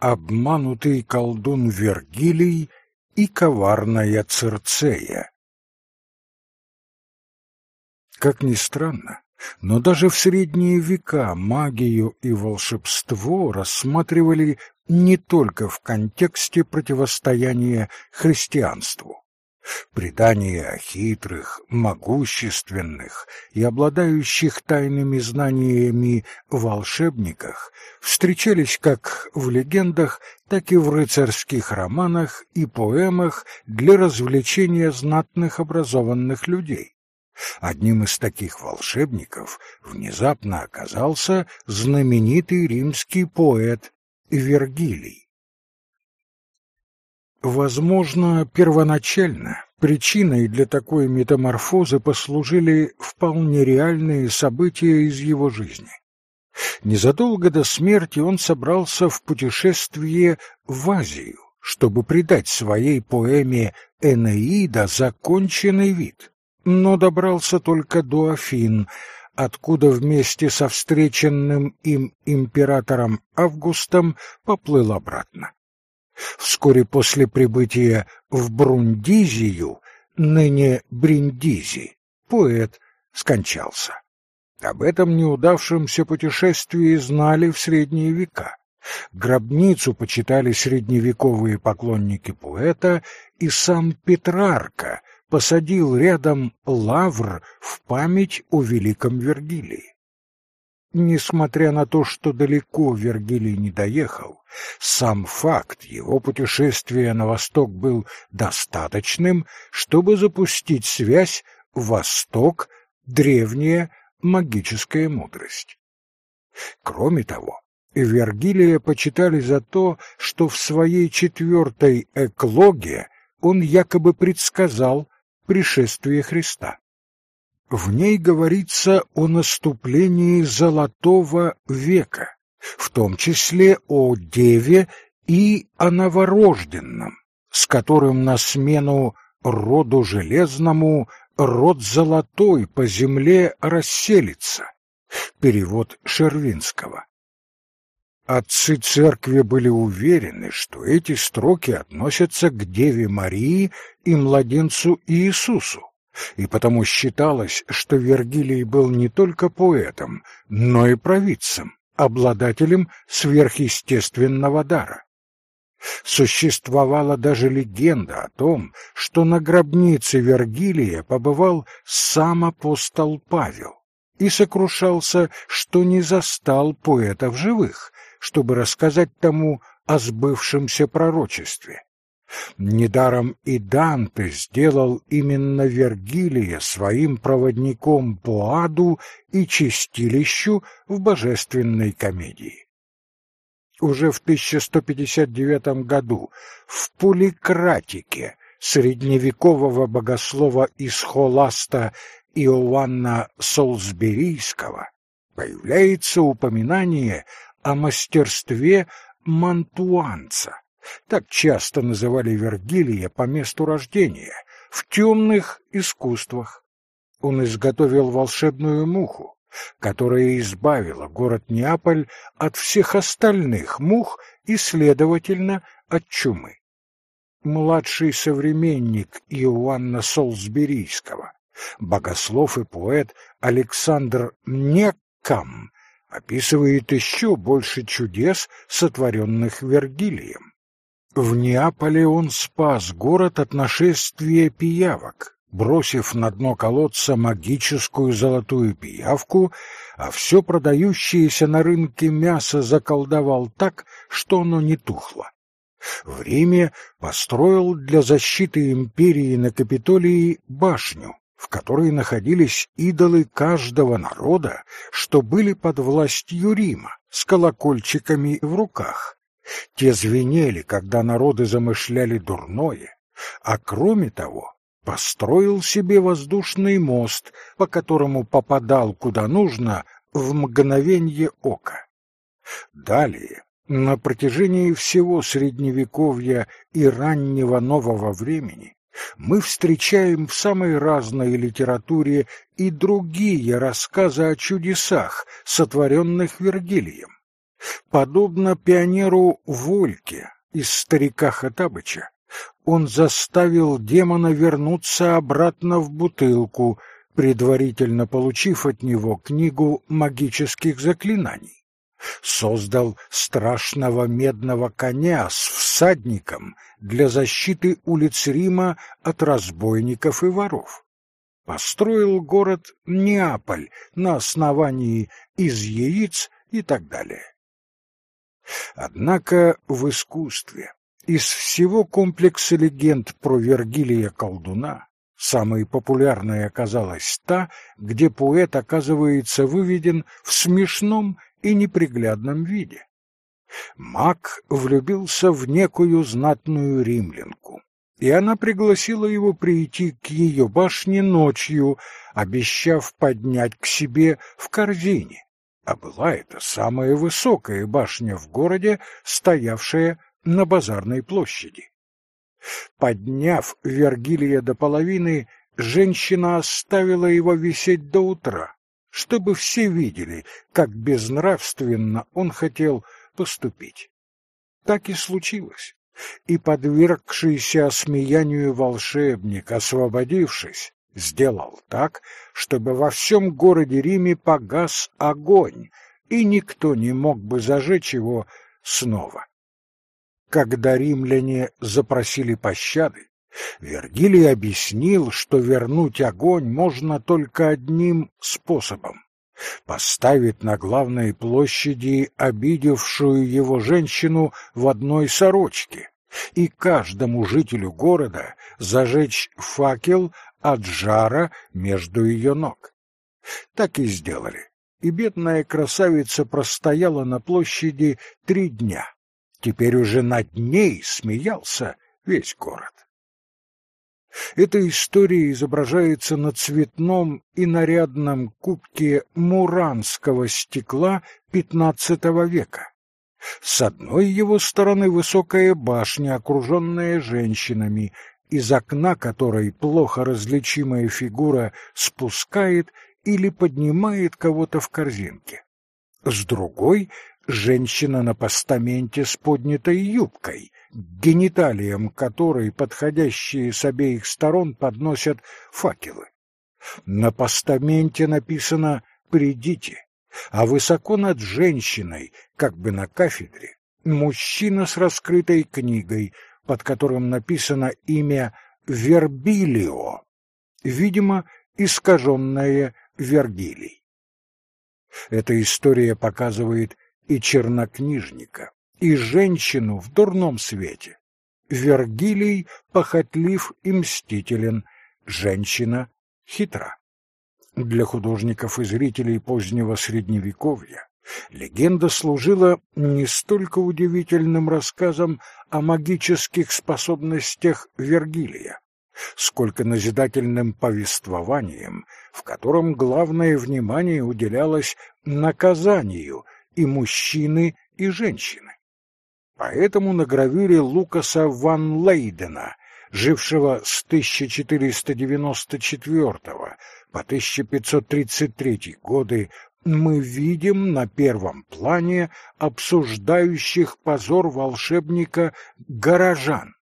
обманутый колдун Вергилий и коварная Цирцея. Как ни странно, но даже в средние века магию и волшебство рассматривали не только в контексте противостояния христианству. Предания о хитрых, могущественных и обладающих тайными знаниями волшебниках встречались как в легендах, так и в рыцарских романах и поэмах для развлечения знатных образованных людей. Одним из таких волшебников внезапно оказался знаменитый римский поэт Вергилий. Возможно, первоначально причиной для такой метаморфозы послужили вполне реальные события из его жизни. Незадолго до смерти он собрался в путешествие в Азию, чтобы придать своей поэме «Энеида» законченный вид, но добрался только до Афин, откуда вместе со встреченным им императором Августом поплыл обратно. Вскоре после прибытия в Брундизию, ныне Бриндизи, поэт скончался. Об этом неудавшемся путешествии знали в средние века. Гробницу почитали средневековые поклонники поэта, и сам Петрарка посадил рядом лавр в память о великом Вергилии. Несмотря на то, что далеко Вергилий не доехал, сам факт его путешествия на восток был достаточным, чтобы запустить связь «Восток» — древняя магическая мудрость. Кроме того, Вергилия почитали за то, что в своей четвертой эклоге он якобы предсказал пришествие Христа. В ней говорится о наступлении Золотого века, в том числе о Деве и о новорожденном, с которым на смену роду железному род золотой по земле расселится. Перевод Шервинского. Отцы церкви были уверены, что эти строки относятся к Деве Марии и младенцу Иисусу и потому считалось, что Вергилий был не только поэтом, но и провидцем, обладателем сверхъестественного дара. Существовала даже легенда о том, что на гробнице Вергилия побывал сам апостол Павел и сокрушался, что не застал поэта в живых, чтобы рассказать тому о сбывшемся пророчестве. Недаром и Данте сделал именно Вергилия своим проводником по аду и чистилищу в божественной комедии. Уже в 1159 году в Пуликратике средневекового богослова из Холаста Иоанна Солсберийского появляется упоминание о мастерстве мантуанца, так часто называли Вергилия по месту рождения, в темных искусствах. Он изготовил волшебную муху, которая избавила город Неаполь от всех остальных мух и, следовательно, от чумы. Младший современник Иоанна Солсберийского, богослов и поэт Александр Неккам, описывает еще больше чудес, сотворенных Вергилием. В Неаполе он спас город от нашествия пиявок, бросив на дно колодца магическую золотую пиявку, а все продающееся на рынке мясо заколдовал так, что оно не тухло. В Риме построил для защиты империи на Капитолии башню, в которой находились идолы каждого народа, что были под властью Рима, с колокольчиками в руках. Те звенели, когда народы замышляли дурное, а кроме того построил себе воздушный мост, по которому попадал куда нужно в мгновенье ока. Далее, на протяжении всего Средневековья и раннего нового времени, мы встречаем в самой разной литературе и другие рассказы о чудесах, сотворенных Вергилием. Подобно пионеру Вольке из «Старика Хатабыча», он заставил демона вернуться обратно в бутылку, предварительно получив от него книгу магических заклинаний. Создал страшного медного коня с всадником для защиты улиц Рима от разбойников и воров. Построил город Неаполь на основании из яиц и так далее. Однако в искусстве из всего комплекса легенд про Вергилия колдуна самой популярной оказалась та, где поэт оказывается выведен в смешном и неприглядном виде. Маг влюбился в некую знатную римлянку, и она пригласила его прийти к ее башне ночью, обещав поднять к себе в корзине а была это самая высокая башня в городе, стоявшая на базарной площади. Подняв Вергилия до половины, женщина оставила его висеть до утра, чтобы все видели, как безнравственно он хотел поступить. Так и случилось, и подвергшийся осмеянию волшебник, освободившись, сделал так, чтобы во всем городе Риме погас огонь, и никто не мог бы зажечь его снова. Когда римляне запросили пощады, Вергилий объяснил, что вернуть огонь можно только одним способом — поставить на главной площади обидевшую его женщину в одной сорочке и каждому жителю города зажечь факел от жара между ее ног. Так и сделали, и бедная красавица простояла на площади три дня. Теперь уже над ней смеялся весь город. Эта история изображается на цветном и нарядном кубке муранского стекла XV века. С одной его стороны высокая башня, окруженная женщинами, из окна которой плохо различимая фигура спускает или поднимает кого-то в корзинке. С другой — женщина на постаменте с поднятой юбкой, гениталиям которой подходящие с обеих сторон подносят факелы. На постаменте написано «Придите», а высоко над женщиной, как бы на кафедре, мужчина с раскрытой книгой — под которым написано имя Вербилио, видимо, искаженное Вергилий. Эта история показывает и чернокнижника, и женщину в дурном свете. Вергилий похотлив и мстителен, женщина хитра. Для художников и зрителей позднего Средневековья Легенда служила не столько удивительным рассказом о магических способностях Вергилия, сколько назидательным повествованием, в котором главное внимание уделялось наказанию и мужчины, и женщины. Поэтому на гравюре Лукаса ван Лейдена, жившего с 1494 по 1533 годы мы видим на первом плане обсуждающих позор волшебника горожан,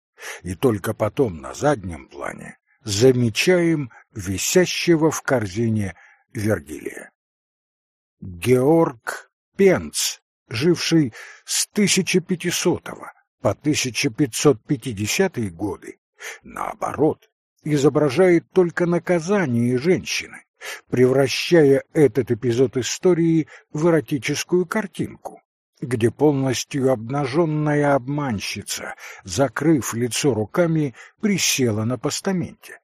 и только потом на заднем плане замечаем висящего в корзине Вергилия. Георг Пенц, живший с 1500 по 1550 годы, наоборот, изображает только наказание женщины, превращая этот эпизод истории в эротическую картинку, где полностью обнаженная обманщица, закрыв лицо руками, присела на постаменте.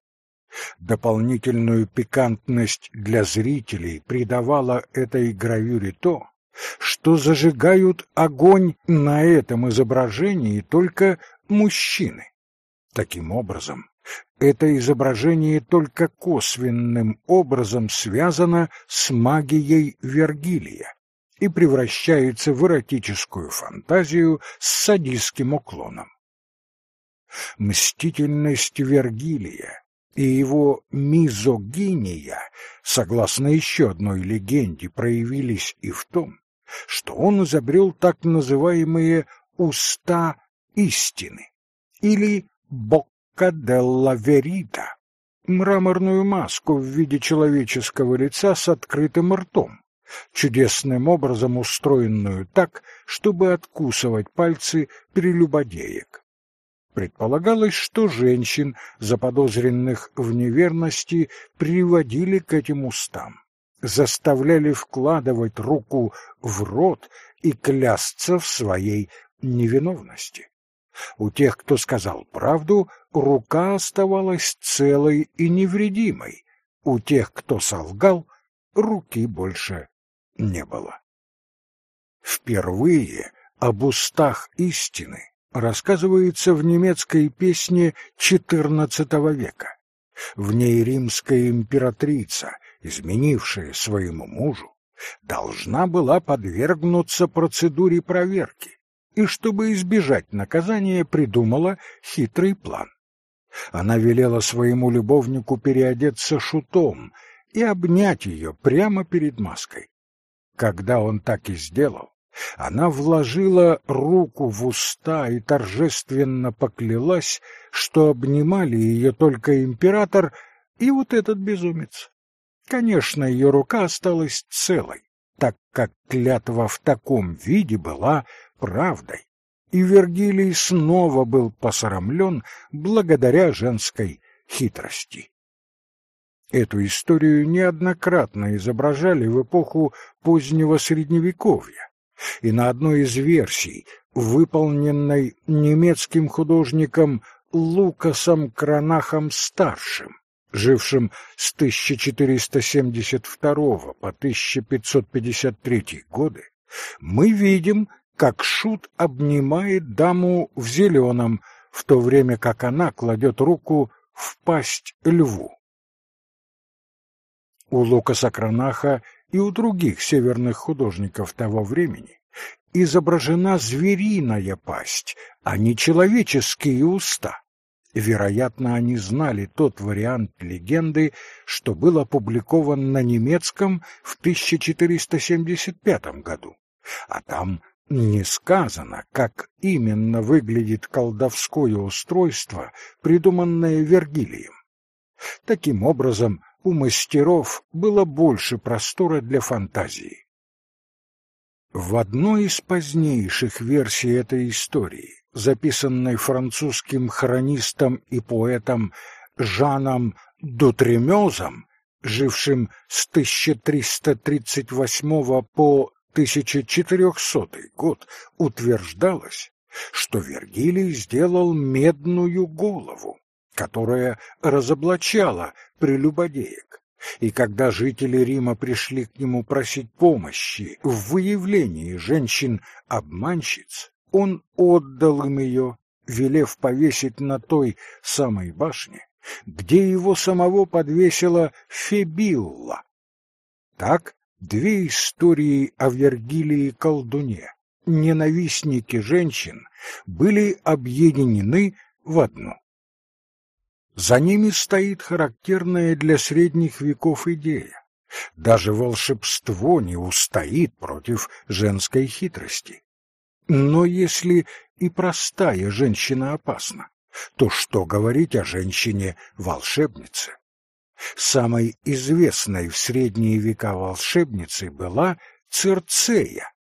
Дополнительную пикантность для зрителей придавала этой гравюре то, что зажигают огонь на этом изображении только мужчины. Таким образом, это изображение только косвенным образом связано с магией Вергилия и превращается в эротическую фантазию с садистским уклоном. Мстительность Вергилия и его мизогиния, согласно еще одной легенде, проявились и в том, что он изобрел так называемые «уста истины» или «бокка делла верита» — мраморную маску в виде человеческого лица с открытым ртом, чудесным образом устроенную так, чтобы откусывать пальцы прелюбодеек. Предполагалось, что женщин, заподозренных в неверности, приводили к этим устам, заставляли вкладывать руку в рот и клясться в своей невиновности. У тех, кто сказал правду, рука оставалась целой и невредимой. У тех, кто солгал, руки больше не было. Впервые об устах истины рассказывается в немецкой песне XIV века. В ней римская императрица, изменившая своему мужу, должна была подвергнуться процедуре проверки и, чтобы избежать наказания, придумала хитрый план. Она велела своему любовнику переодеться шутом и обнять ее прямо перед маской. Когда он так и сделал, она вложила руку в уста и торжественно поклялась, что обнимали ее только император и вот этот безумец. Конечно, ее рука осталась целой, так как клятва в таком виде была правдой, и Вергилий снова был посрамлен благодаря женской хитрости. Эту историю неоднократно изображали в эпоху позднего Средневековья, и на одной из версий, выполненной немецким художником Лукасом Кранахом-старшим, жившим с 1472 по 1553 годы, мы видим, как Шут обнимает даму в зеленом, в то время как она кладет руку в пасть льву. У Лукаса Кранаха и у других северных художников того времени изображена звериная пасть, а не человеческие уста. Вероятно, они знали тот вариант легенды, что был опубликован на немецком в 1475 году. А там не сказано, как именно выглядит колдовское устройство, придуманное Вергилием. Таким образом, у мастеров было больше простора для фантазии. В одной из позднейших версий этой истории, записанной французским хронистом и поэтом Жаном Дутремезом, жившим с 1338 по 1400 год, утверждалось, что Вергилий сделал медную голову, которая разоблачала прелюбодеек. И когда жители Рима пришли к нему просить помощи в выявлении женщин-обманщиц, он отдал им ее, велев повесить на той самой башне, где его самого подвесила Фебилла. Так две истории о Вергилии колдуне, ненавистники женщин, были объединены в одну. За ними стоит характерная для средних веков идея. Даже волшебство не устоит против женской хитрости. Но если и простая женщина опасна, то что говорить о женщине-волшебнице? Самой известной в средние века волшебницей была Цирцея,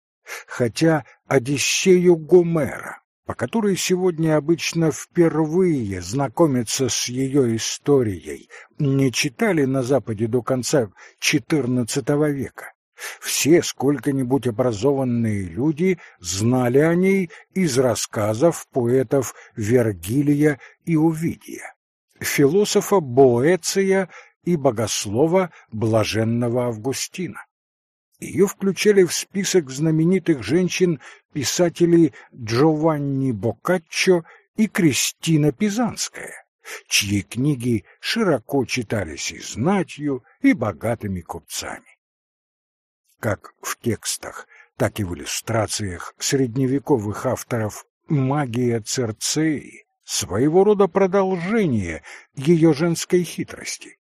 хотя Одиссею Гомера по которой сегодня обычно впервые знакомятся с ее историей, не читали на Западе до конца XIV века. Все сколько-нибудь образованные люди знали о ней из рассказов поэтов Вергилия и Увидия, философа Боэция и богослова блаженного Августина. Ее включали в список знаменитых женщин писатели Джованни Боккаччо и Кристина Пизанская, чьи книги широко читались и знатью, и богатыми купцами. Как в текстах, так и в иллюстрациях средневековых авторов магия Церцеи своего рода продолжение ее женской хитрости.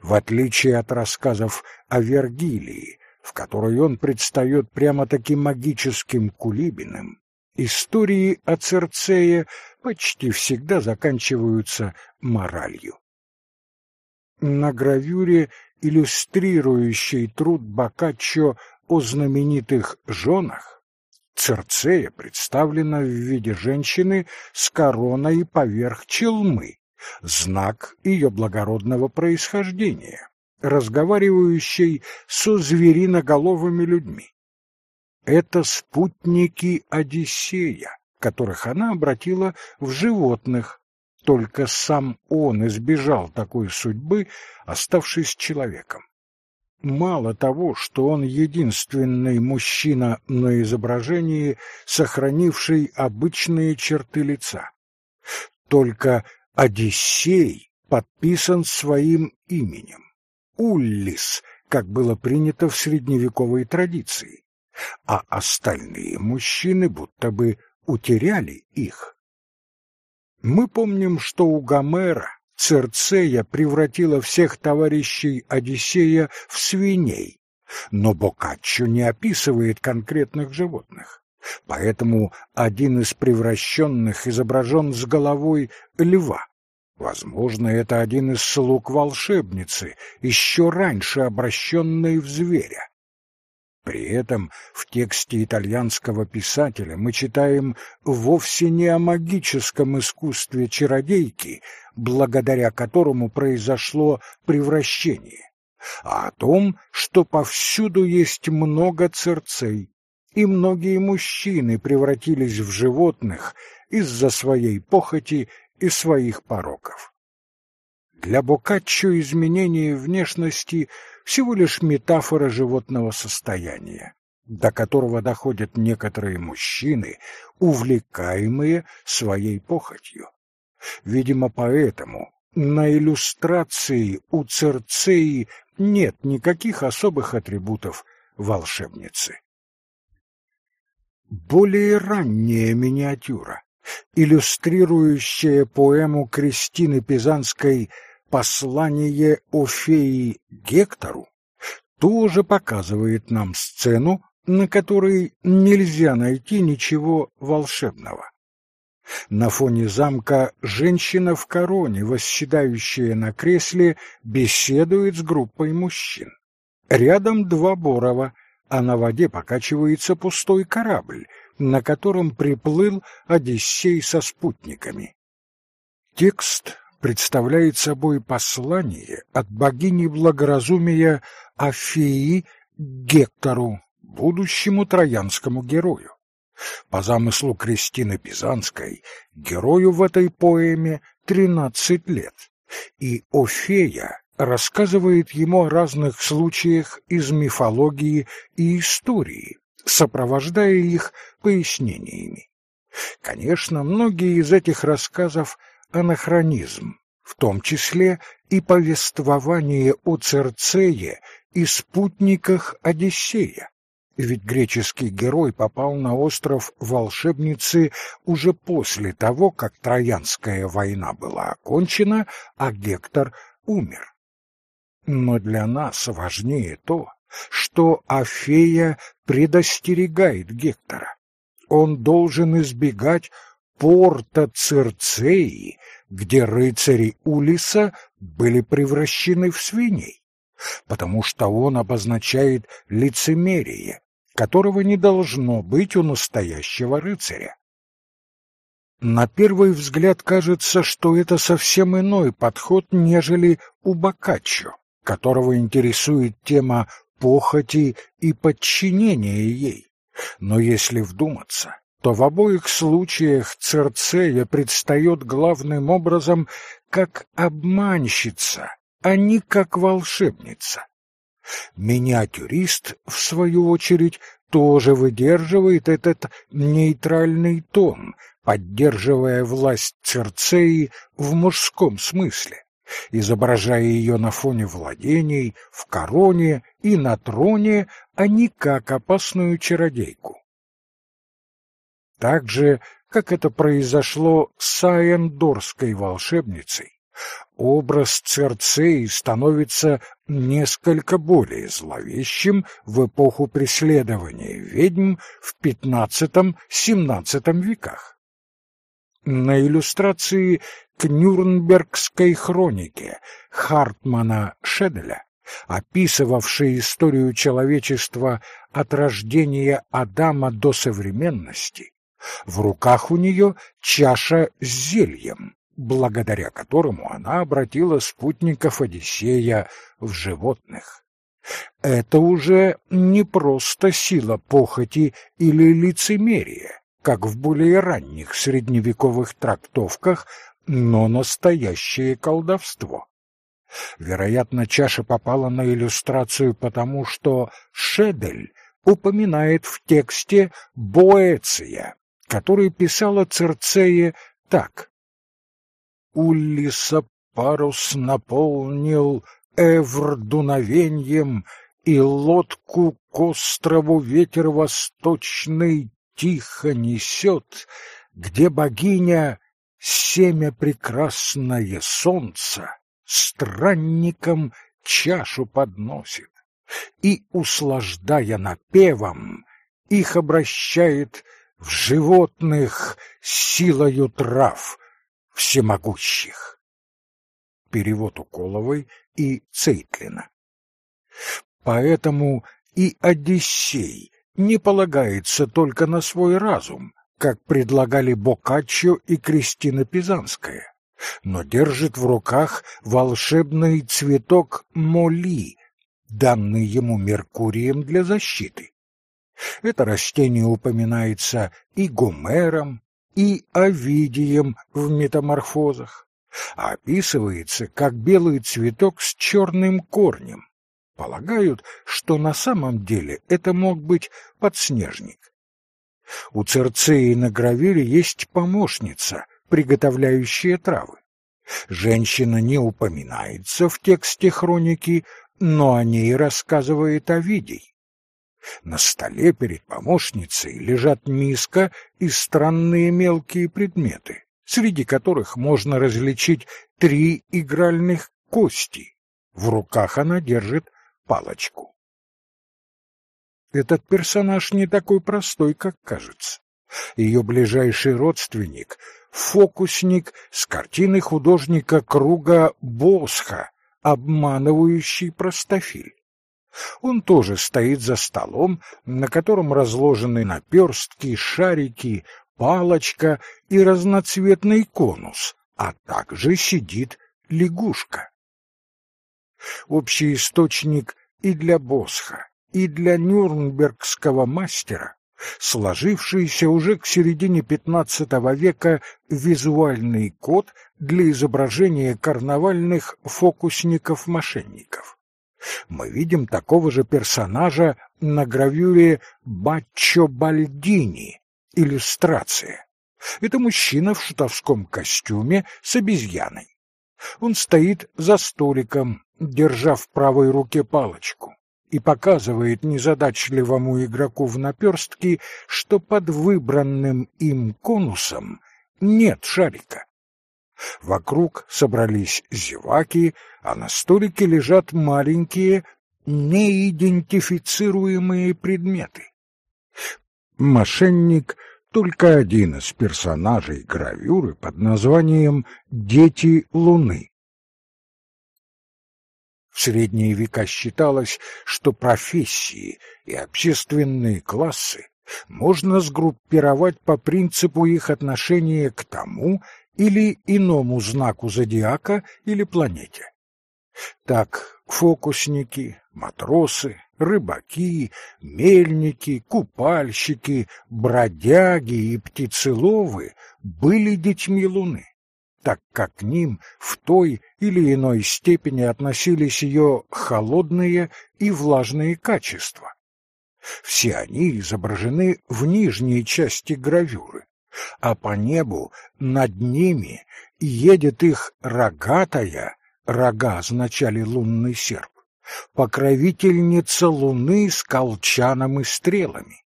В отличие от рассказов о Вергилии, в которой он предстает прямо-таки магическим кулибиным, истории о Церцее почти всегда заканчиваются моралью. На гравюре, иллюстрирующей труд Боккаччо о знаменитых женах, Церцея представлена в виде женщины с короной поверх челмы, знак ее благородного происхождения, разговаривающей со звериноголовыми людьми. Это спутники Одиссея, которых она обратила в животных, только сам он избежал такой судьбы, оставшись человеком. Мало того, что он единственный мужчина на изображении, сохранивший обычные черты лица. Только Одиссей подписан своим именем. Уллис, как было принято в средневековой традиции, а остальные мужчины будто бы утеряли их. Мы помним, что у Гомера Церцея превратила всех товарищей Одиссея в свиней, но Боккаччо не описывает конкретных животных. Поэтому один из превращенных изображен с головой льва. Возможно, это один из слуг волшебницы, еще раньше обращенный в зверя. При этом в тексте итальянского писателя мы читаем вовсе не о магическом искусстве чародейки, благодаря которому произошло превращение, а о том, что повсюду есть много церцей, и многие мужчины превратились в животных из-за своей похоти и своих пороков. Для Боккаччо изменение внешности всего лишь метафора животного состояния, до которого доходят некоторые мужчины, увлекаемые своей похотью. Видимо, поэтому на иллюстрации у Церцеи нет никаких особых атрибутов волшебницы. Более ранняя миниатюра, иллюстрирующая поэму Кристины Пизанской «Послание Офеи Гектору», тоже показывает нам сцену, на которой нельзя найти ничего волшебного. На фоне замка женщина в короне, восседающая на кресле, беседует с группой мужчин. Рядом два Борова — а на воде покачивается пустой корабль, на котором приплыл Одиссей со спутниками. Текст представляет собой послание от богини благоразумия Афеи Гектору, будущему троянскому герою. По замыслу Кристины Пизанской, герою в этой поэме тринадцать лет, и Офея рассказывает ему о разных случаях из мифологии и истории, сопровождая их пояснениями. Конечно, многие из этих рассказов — анахронизм, в том числе и повествование о Церцее и спутниках Одиссея. Ведь греческий герой попал на остров волшебницы уже после того, как Троянская война была окончена, а Гектор умер. Но для нас важнее то, что Афея предостерегает Гектора. Он должен избегать порта Цирцеи, где рыцари Улиса были превращены в свиней, потому что он обозначает лицемерие, которого не должно быть у настоящего рыцаря. На первый взгляд кажется, что это совсем иной подход, нежели у Боккаччо которого интересует тема похоти и подчинения ей. Но если вдуматься, то в обоих случаях Церцея предстает главным образом как обманщица, а не как волшебница. Миниатюрист, в свою очередь, тоже выдерживает этот нейтральный тон, поддерживая власть Церцеи в мужском смысле изображая ее на фоне владений, в короне и на троне, а не как опасную чародейку. Так же, как это произошло с Аендорской волшебницей, Образ Церцеи становится несколько более зловещим в эпоху преследования ведьм в XV-XVII веках. На иллюстрации к Нюрнбергской хронике Хартмана Шеделя, описывавшей историю человечества от рождения Адама до современности, в руках у нее чаша с зельем, благодаря которому она обратила спутников Одиссея в животных. Это уже не просто сила похоти или лицемерия, как в более ранних средневековых трактовках, но настоящее колдовство. Вероятно, чаша попала на иллюстрацию потому, что Шедель упоминает в тексте Боэция, который писала Церцея так. «Улиса парус наполнил Эвр дуновеньем, и лодку к острову ветер восточный тихо несет, где богиня семя прекрасное солнца странникам чашу подносит и, услаждая напевом, их обращает в животных силою трав всемогущих. Перевод Уколовой и Цейтлина. Поэтому и Одиссей не полагается только на свой разум, как предлагали Боккаччо и Кристина Пизанская но держит в руках волшебный цветок моли, данный ему Меркурием для защиты. Это растение упоминается и Гомером, и Овидием в метаморфозах, а описывается как белый цветок с черным корнем. Полагают, что на самом деле это мог быть подснежник. У Церцеи на гравюре есть помощница — приготовляющие травы. Женщина не упоминается в тексте хроники, но о ней рассказывает Овидий. На столе перед помощницей лежат миска и странные мелкие предметы, среди которых можно различить три игральных кости. В руках она держит палочку. Этот персонаж не такой простой, как кажется. Ее ближайший родственник фокусник с картины художника Круга Босха, обманывающий простофиль. Он тоже стоит за столом, на котором разложены наперстки, шарики, палочка и разноцветный конус, а также сидит лягушка. Общий источник и для Босха, и для нюрнбергского мастера сложившийся уже к середине XV века визуальный код для изображения карнавальных фокусников-мошенников. Мы видим такого же персонажа на гравюре Баччо Бальдини, иллюстрация. Это мужчина в шутовском костюме с обезьяной. Он стоит за столиком, держа в правой руке палочку и показывает незадачливому игроку в наперстке, что под выбранным им конусом нет шарика. Вокруг собрались зеваки, а на столике лежат маленькие, неидентифицируемые предметы. Мошенник — только один из персонажей гравюры под названием «Дети Луны». В средние века считалось, что профессии и общественные классы можно сгруппировать по принципу их отношения к тому или иному знаку зодиака или планете. Так фокусники, матросы, рыбаки, мельники, купальщики, бродяги и птицеловы были детьми Луны так как к ним в той или иной степени относились ее холодные и влажные качества. Все они изображены в нижней части гравюры, а по небу над ними едет их рогатая, рога означали лунный серп, покровительница луны с колчаном и стрелами.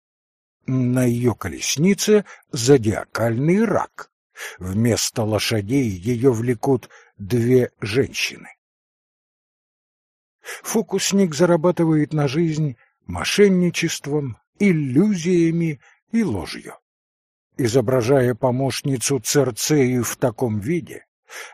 На ее колеснице зодиакальный рак, Вместо лошадей ее влекут две женщины. Фокусник зарабатывает на жизнь мошенничеством, иллюзиями и ложью. Изображая помощницу Церцею в таком виде,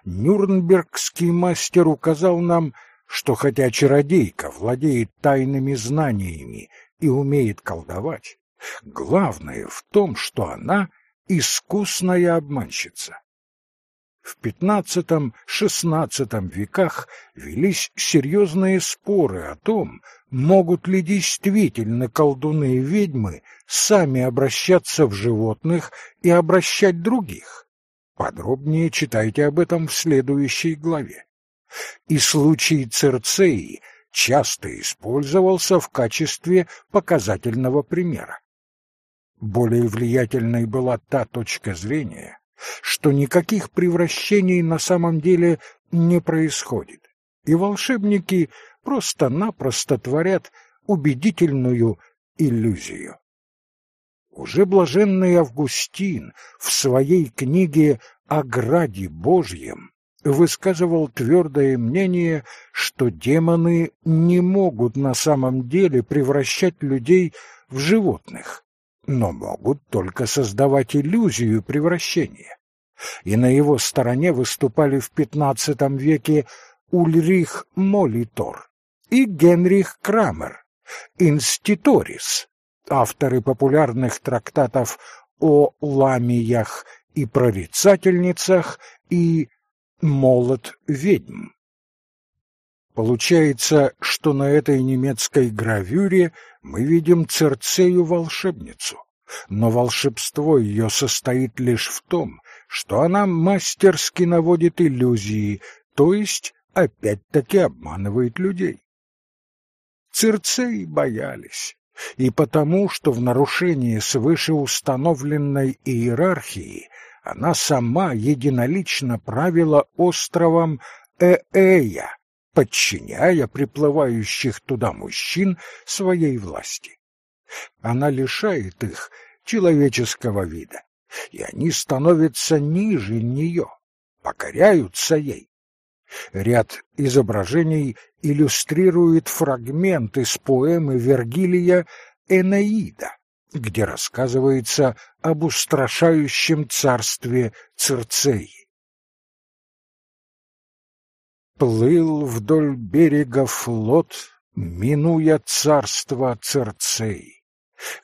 Нюрнбергский мастер указал нам, что хотя чародейка владеет тайными знаниями и умеет колдовать, главное в том, что она искусная обманщица. В XV-XVI веках велись серьезные споры о том, могут ли действительно колдуны и ведьмы сами обращаться в животных и обращать других. Подробнее читайте об этом в следующей главе. И случай Церцеи часто использовался в качестве показательного примера. Более влиятельной была та точка зрения, что никаких превращений на самом деле не происходит, и волшебники просто-напросто творят убедительную иллюзию. Уже блаженный Августин в своей книге о Граде Божьем высказывал твердое мнение, что демоны не могут на самом деле превращать людей в животных, но могут только создавать иллюзию превращения. И на его стороне выступали в XV веке Ульрих Молитор и Генрих Крамер, инститорис, авторы популярных трактатов о ламиях и прорицательницах и молот ведьм. Получается, что на этой немецкой гравюре мы видим Церцею-волшебницу, но волшебство ее состоит лишь в том, что она мастерски наводит иллюзии, то есть опять-таки обманывает людей. Церцеи боялись, и потому, что в нарушении свыше установленной иерархии она сама единолично правила островом Ээя, подчиняя приплывающих туда мужчин своей власти. Она лишает их человеческого вида, и они становятся ниже нее, покоряются ей. Ряд изображений иллюстрирует фрагмент из поэмы Вергилия «Энеида», где рассказывается об устрашающем царстве Цирцеи. Плыл вдоль берега флот, минуя царство Церцей,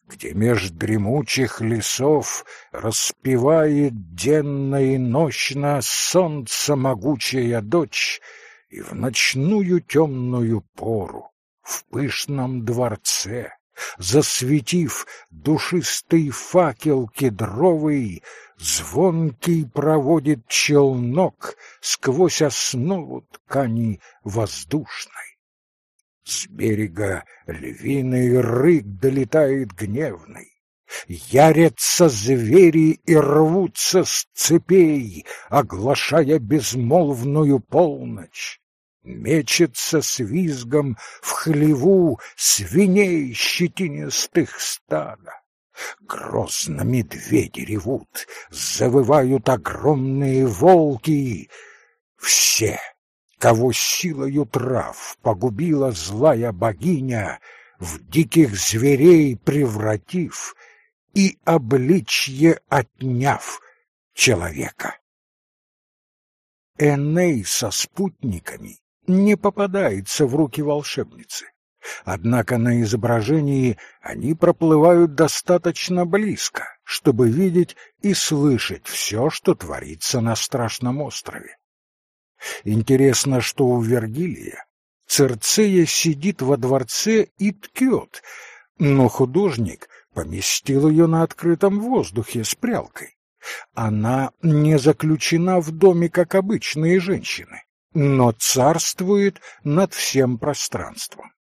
где меж дремучих лесов распевает денно и нощно солнце могучая дочь, и в ночную темную пору в пышном дворце засветив душистый факел кедровый, звонкий проводит челнок сквозь основу ткани воздушной. С берега львиный рык долетает гневный. Ярятся звери и рвутся с цепей, оглашая безмолвную полночь мечется с визгом в хлеву свиней щетинистых стада. Грозно медведи ревут, завывают огромные волки. Все, кого силою трав погубила злая богиня, в диких зверей превратив и обличье отняв человека. Эней со спутниками не попадается в руки волшебницы. Однако на изображении они проплывают достаточно близко, чтобы видеть и слышать все, что творится на страшном острове. Интересно, что у Вергилия Церцея сидит во дворце и ткет, но художник поместил ее на открытом воздухе с прялкой. Она не заключена в доме, как обычные женщины но царствует над всем пространством.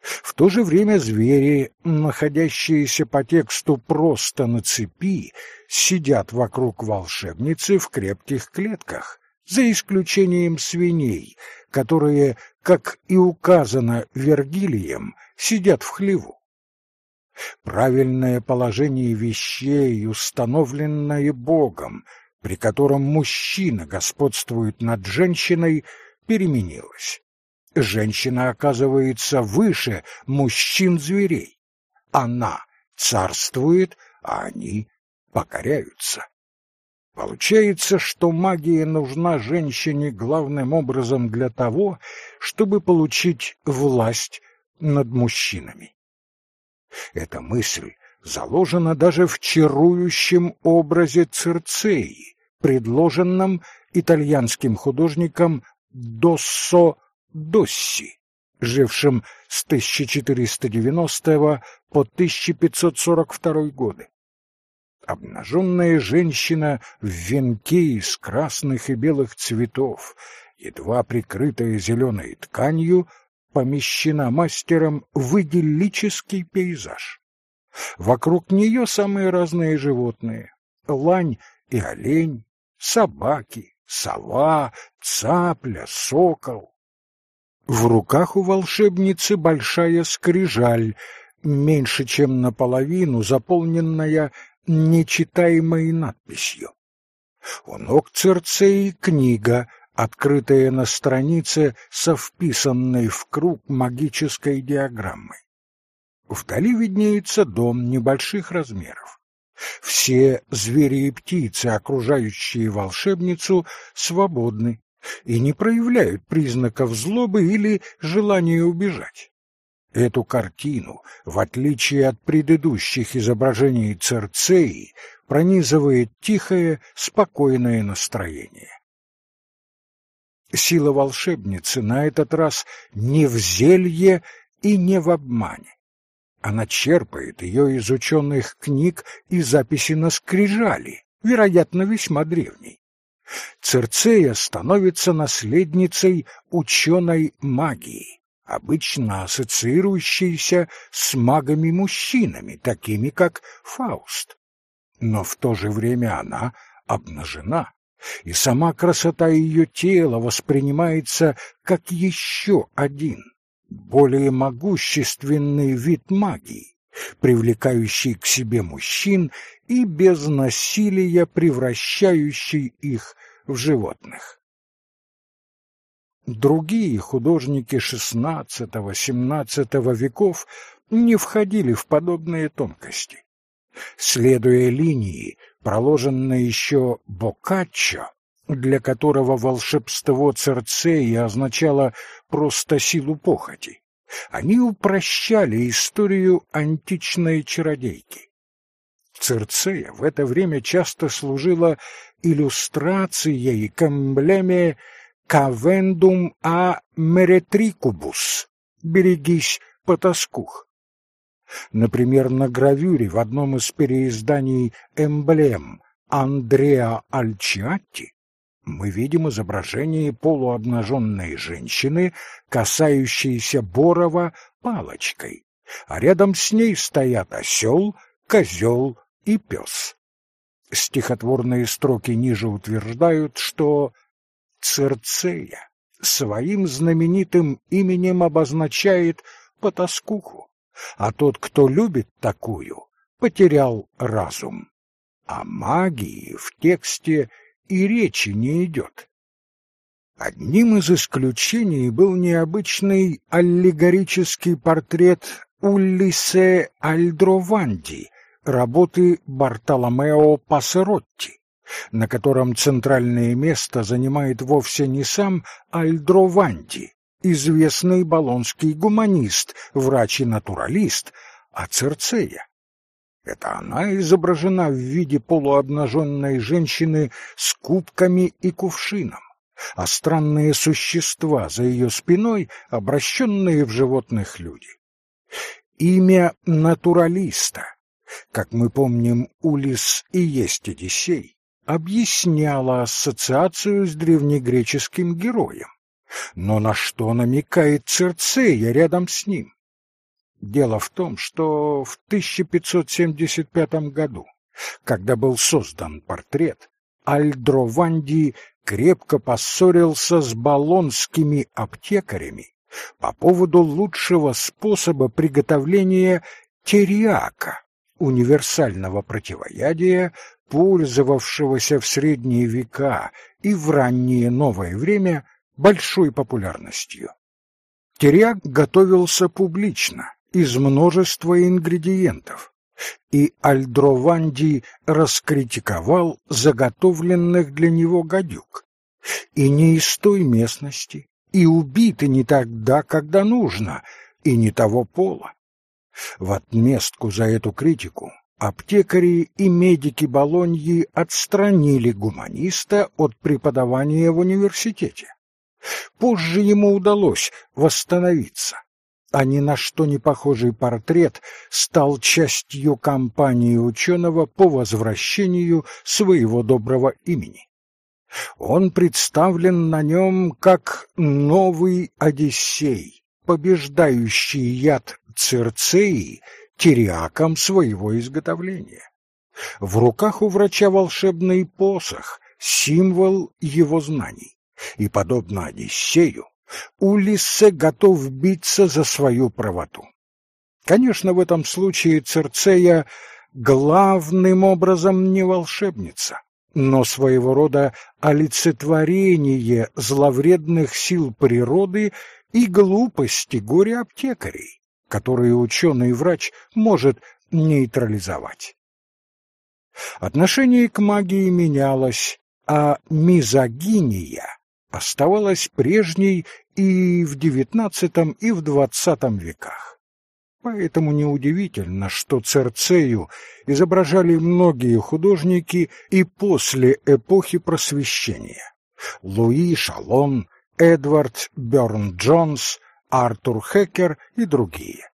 В то же время звери, находящиеся по тексту просто на цепи, сидят вокруг волшебницы в крепких клетках, за исключением свиней, которые, как и указано Вергилием, сидят в хлеву. Правильное положение вещей, установленное Богом, при котором мужчина господствует над женщиной, переменилось. Женщина оказывается выше мужчин-зверей. Она царствует, а они покоряются. Получается, что магия нужна женщине главным образом для того, чтобы получить власть над мужчинами. Эта мысль заложена даже в чарующем образе Цирцеи, предложенном итальянским художником Доссо Досси, жившим с 1490 по 1542 годы. Обнаженная женщина в венке из красных и белых цветов, едва прикрытая зеленой тканью, помещена мастером в идиллический пейзаж. Вокруг нее самые разные животные — лань и олень, собаки, сова, цапля, сокол. В руках у волшебницы большая скрижаль, меньше чем наполовину заполненная нечитаемой надписью. У ног Церцеи книга, открытая на странице со вписанной в круг магической диаграммой. Вдали виднеется дом небольших размеров. Все звери и птицы, окружающие волшебницу, свободны и не проявляют признаков злобы или желания убежать. Эту картину, в отличие от предыдущих изображений Церцеи, пронизывает тихое, спокойное настроение. Сила волшебницы на этот раз не в зелье и не в обмане. Она черпает ее из ученых книг и записи на скрижали, вероятно, весьма древней. Церцея становится наследницей ученой магии обычно ассоциирующийся с магами-мужчинами, такими как Фауст. Но в то же время она обнажена, и сама красота ее тела воспринимается как еще один, более могущественный вид магии, привлекающий к себе мужчин и без насилия превращающий их в животных. Другие художники XVI-XVII веков не входили в подобные тонкости. Следуя линии, проложенной еще Боккаччо, для которого волшебство Церцеи означало просто силу похоти, они упрощали историю античной чародейки. Церцея в это время часто служила иллюстрацией к эмблеме Кавендум а меретрикубус. Берегись, потаскух. Например, на гравюре в одном из переизданий эмблем Андреа Альчиатти мы видим изображение полуобнаженной женщины, касающейся Борова палочкой, а рядом с ней стоят осел, козел и пес. Стихотворные строки ниже утверждают, что Церцея своим знаменитым именем обозначает потаскуху, а тот, кто любит такую, потерял разум. О магии в тексте и речи не идет. Одним из исключений был необычный аллегорический портрет Уллисе Альдрованди работы Бартоломео Пассеротти на котором центральное место занимает вовсе не сам Альдрованди, известный болонский гуманист, врач и натуралист, а Церцея. Это она изображена в виде полуобнаженной женщины с кубками и кувшином, а странные существа за ее спиной, обращенные в животных люди. Имя натуралиста, как мы помним, Улис и есть Одиссей, объясняла ассоциацию с древнегреческим героем. Но на что намекает Церцея рядом с ним? Дело в том, что в 1575 году, когда был создан портрет, Альдрованди крепко поссорился с болонскими аптекарями по поводу лучшего способа приготовления терияка, универсального противоядия, пользовавшегося в средние века и в раннее новое время большой популярностью. Теряк готовился публично, из множества ингредиентов, и Альдрованди раскритиковал заготовленных для него гадюк. И не из той местности, и убиты не тогда, когда нужно, и не того пола. В отместку за эту критику аптекари и медики Болоньи отстранили гуманиста от преподавания в университете. Позже ему удалось восстановиться, а ни на что не похожий портрет стал частью кампании ученого по возвращению своего доброго имени. Он представлен на нем как новый Одиссей, побеждающий яд Цирцеи тириаком своего изготовления. В руках у врача волшебный посох, символ его знаний, и, подобно Одиссею, Улиссе готов биться за свою правоту. Конечно, в этом случае Цирцея главным образом не волшебница, но своего рода олицетворение зловредных сил природы и глупости горе-аптекарей, которые ученый-врач может нейтрализовать. Отношение к магии менялось, а мизогиния оставалась прежней и в XIX и в XX веках. Поэтому неудивительно, что Церцею изображали многие художники и после эпохи Просвещения. Луи Шалон, Эдвард Бёрн-Джонс, Артур Хекер и другие.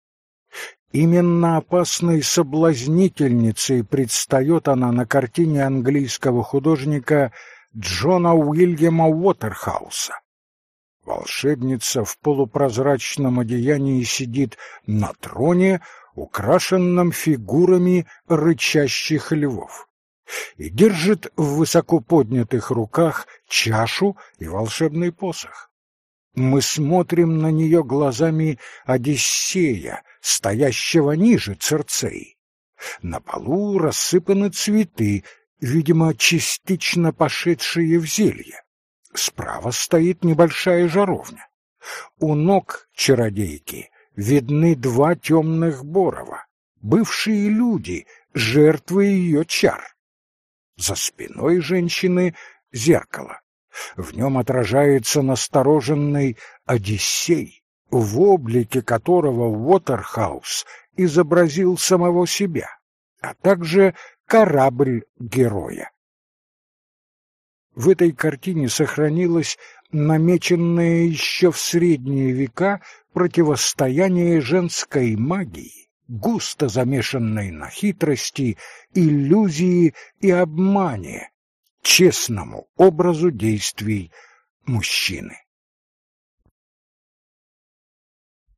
Именно опасной соблазнительницей предстает она на картине английского художника Джона Уильяма Уотерхауса. Волшебница в полупрозрачном одеянии сидит на троне, украшенном фигурами рычащих львов, и держит в высоко поднятых руках чашу и волшебный посох. Мы смотрим на нее глазами Одиссея, стоящего ниже Церцеи. На полу рассыпаны цветы, видимо, частично пошедшие в зелье. Справа стоит небольшая жаровня. У ног чародейки видны два темных борова, бывшие люди, жертвы ее чар. За спиной женщины зеркало. В нем отражается настороженный Одиссей, в облике которого Уотерхаус изобразил самого себя, а также корабль героя. В этой картине сохранилось намеченное еще в средние века противостояние женской магии, густо замешанной на хитрости, иллюзии и обмане, честному образу действий мужчины.